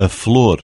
a flor